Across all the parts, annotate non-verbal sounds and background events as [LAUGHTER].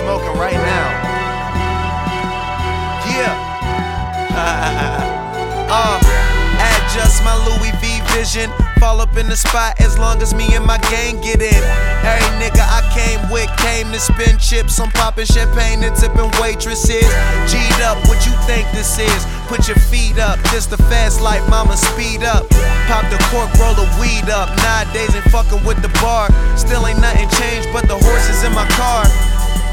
smoking right now. Yeah. [LAUGHS] Uh, adjust my Louis V vision. Fall up in the spot as long as me and my gang get in. Hey nigga I came with came to spin chips. I'm popping champagne and tipping waitresses. G'd up, what you think this is? Put your feet up, just the fast life, mama, speed up. Pop the cork, roll the weed up. Nowadays ain't fucking with the bar. Still ain't nothing changed but the horses in my car.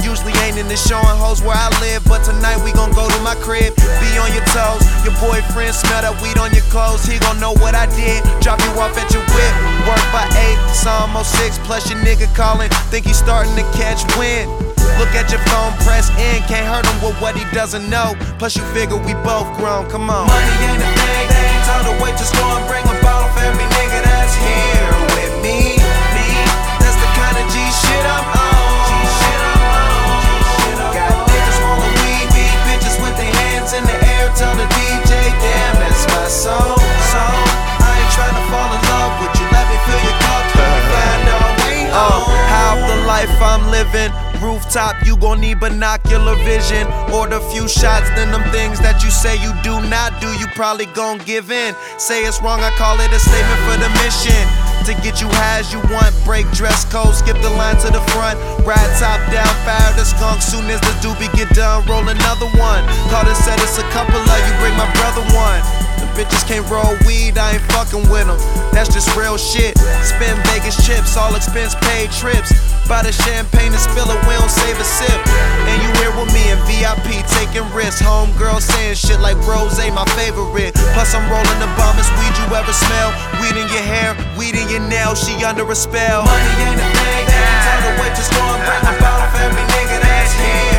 Usually ain't in the showing hoes where I live, but tonight we gon' go to my crib. Be on your toes. Your boyfriend smell that weed on your clothes. He gon' know what I did. Drop you off at your whip. Work by eight, it's almost oh six. Plus your nigga calling, think he's starting to catch wind. Look at your phone, press in. Can't hurt him with what he doesn't know. Plus you figure we both grown. Come on. Money ain't a thing. Tell the waitress go and bring a bottle for every nigga that's here with. Me, Rooftop, you gon' need binocular vision. Order few shots, then them things that you say you do not do, you probably gon' give in. Say it's wrong, I call it a statement for the mission. To get you high as you want, break dress code, skip the line to the front. Ride top down, fire the skunk. Soon as the doobie get done, roll another one. Call it said it's a couple of you, bring my brother one. The bitches can't roll weed, I ain't fucking with them. That's just real shit. Spend Vegas chips, all expense paid trips. Buy the champagne and spill it, we don't save a sip. And you here with me in VIP, taking risks. Homegirl saying shit like Rose, my favorite. Plus, I'm rolling the bombest weed you ever smell. Weed in your hair, weed in your nails, she under a spell. Money ain't a thing. Tell the waitress go and bring a bottle for every nigga that's here.